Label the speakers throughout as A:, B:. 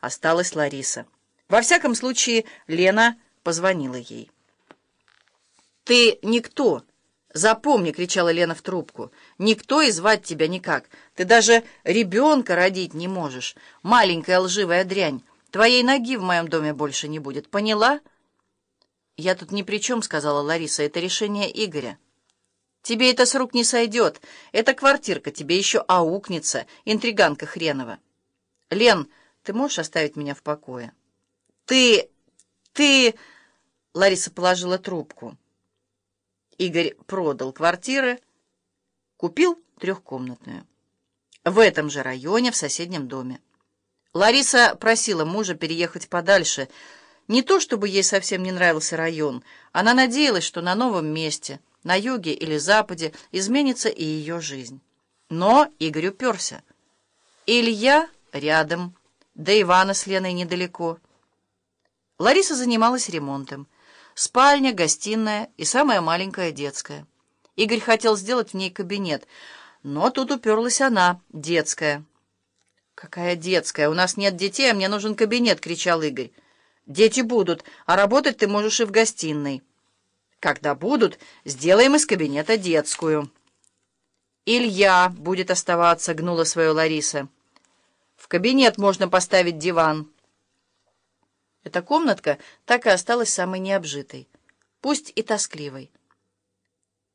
A: осталась Лариса. Во всяком случае, Лена позвонила ей. «Ты никто!» «Запомни!» — кричала Лена в трубку. «Никто и звать тебя никак. Ты даже ребенка родить не можешь. Маленькая лживая дрянь. Твоей ноги в моем доме больше не будет. Поняла?» «Я тут ни при чем», — сказала Лариса. «Это решение Игоря». «Тебе это с рук не сойдет. Эта квартирка тебе еще аукнется, интриганка хренова». «Лен, ты можешь оставить меня в покое?» «Ты... ты...» Лариса положила трубку. Игорь продал квартиры, купил трехкомнатную. В этом же районе, в соседнем доме. Лариса просила мужа переехать подальше. Не то, чтобы ей совсем не нравился район. Она надеялась, что на новом месте, на юге или западе, изменится и ее жизнь. Но Игорь уперся. Илья рядом, да Ивана с Леной недалеко. Лариса занималась ремонтом. Спальня, гостиная и самая маленькая детская. Игорь хотел сделать в ней кабинет, но тут уперлась она, детская. «Какая детская? У нас нет детей, а мне нужен кабинет!» — кричал Игорь. «Дети будут, а работать ты можешь и в гостиной». «Когда будут, сделаем из кабинета детскую». «Илья будет оставаться», — гнула свою Лариса. «В кабинет можно поставить диван». Эта комнатка так и осталась самой необжитой, пусть и тоскливой.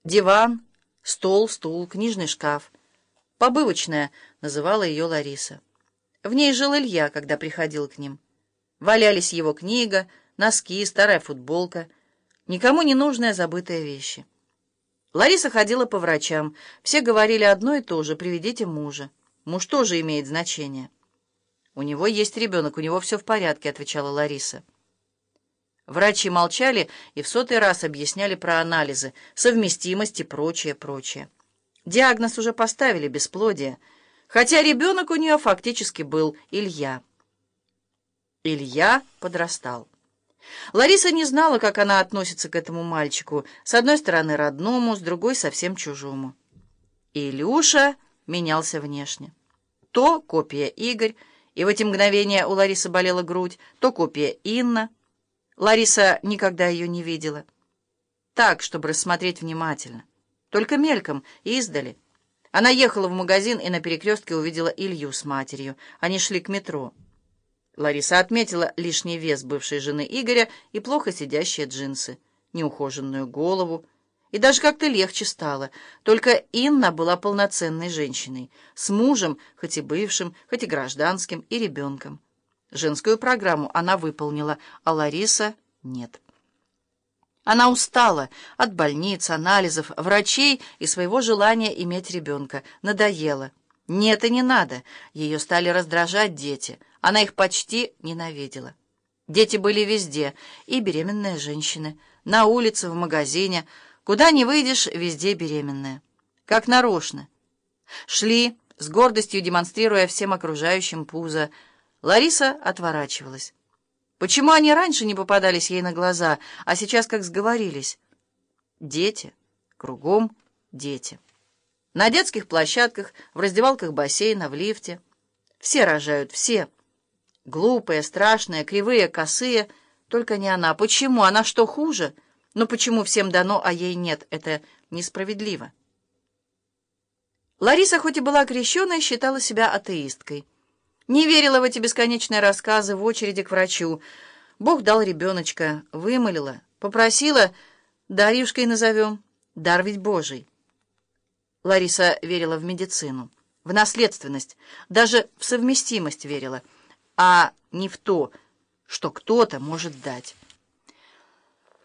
A: Диван, стол, стул, книжный шкаф. Побывочная, называла ее Лариса. В ней жил Илья, когда приходил к ним. Валялись его книга, носки, старая футболка, никому не нужные забытые вещи. Лариса ходила по врачам. Все говорили одно и то же — приведите мужа. Муж тоже имеет значение. «У него есть ребенок, у него все в порядке», — отвечала Лариса. Врачи молчали и в сотый раз объясняли про анализы, совместимость и прочее, прочее. Диагноз уже поставили бесплодие, хотя ребенок у нее фактически был Илья. Илья подрастал. Лариса не знала, как она относится к этому мальчику, с одной стороны родному, с другой совсем чужому. Илюша менялся внешне. То копия Игорь, и в эти мгновения у Ларисы болела грудь, то копия Инна. Лариса никогда ее не видела. Так, чтобы рассмотреть внимательно. Только мельком, издали. Она ехала в магазин и на перекрестке увидела Илью с матерью. Они шли к метро. Лариса отметила лишний вес бывшей жены Игоря и плохо сидящие джинсы, неухоженную голову, и даже как-то легче стало. Только Инна была полноценной женщиной, с мужем, хоть и бывшим, хоть и гражданским, и ребенком. Женскую программу она выполнила, а Лариса — нет. Она устала от больниц, анализов, врачей и своего желания иметь ребенка. Надоело. Нет и не надо. Ее стали раздражать дети. Она их почти ненавидела. Дети были везде, и беременные женщины, на улице, в магазине — Куда не выйдешь, везде беременная. Как нарочно. Шли, с гордостью демонстрируя всем окружающим пузо. Лариса отворачивалась. Почему они раньше не попадались ей на глаза, а сейчас как сговорились? Дети. Кругом дети. На детских площадках, в раздевалках бассейна, в лифте. Все рожают, все. Глупые, страшные, кривые, косые. Только не она. Почему? Она что, хуже? Но почему всем дано, а ей нет? Это несправедливо. Лариса, хоть и была крещенной, считала себя атеисткой. Не верила в эти бесконечные рассказы в очереди к врачу. Бог дал ребеночка, вымолила, попросила, Дарьюшкой назовем, дар ведь Божий. Лариса верила в медицину, в наследственность, даже в совместимость верила, а не в то, что кто-то может дать.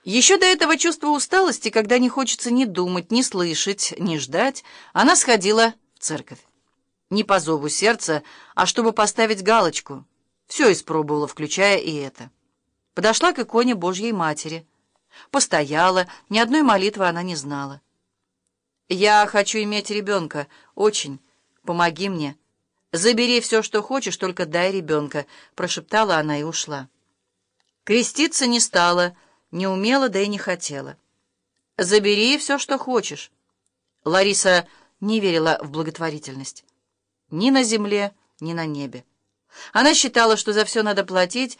A: Еще до этого чувства усталости, когда не хочется ни думать, ни слышать, ни ждать, она сходила в церковь. Не по зову сердца, а чтобы поставить галочку. Все испробовала, включая и это. Подошла к иконе Божьей Матери. Постояла, ни одной молитвы она не знала. «Я хочу иметь ребенка. Очень. Помоги мне. Забери все, что хочешь, только дай ребенка», — прошептала она и ушла. Креститься не стала, — не умела, да и не хотела. «Забери все, что хочешь». Лариса не верила в благотворительность. Ни на земле, ни на небе. Она считала, что за все надо платить,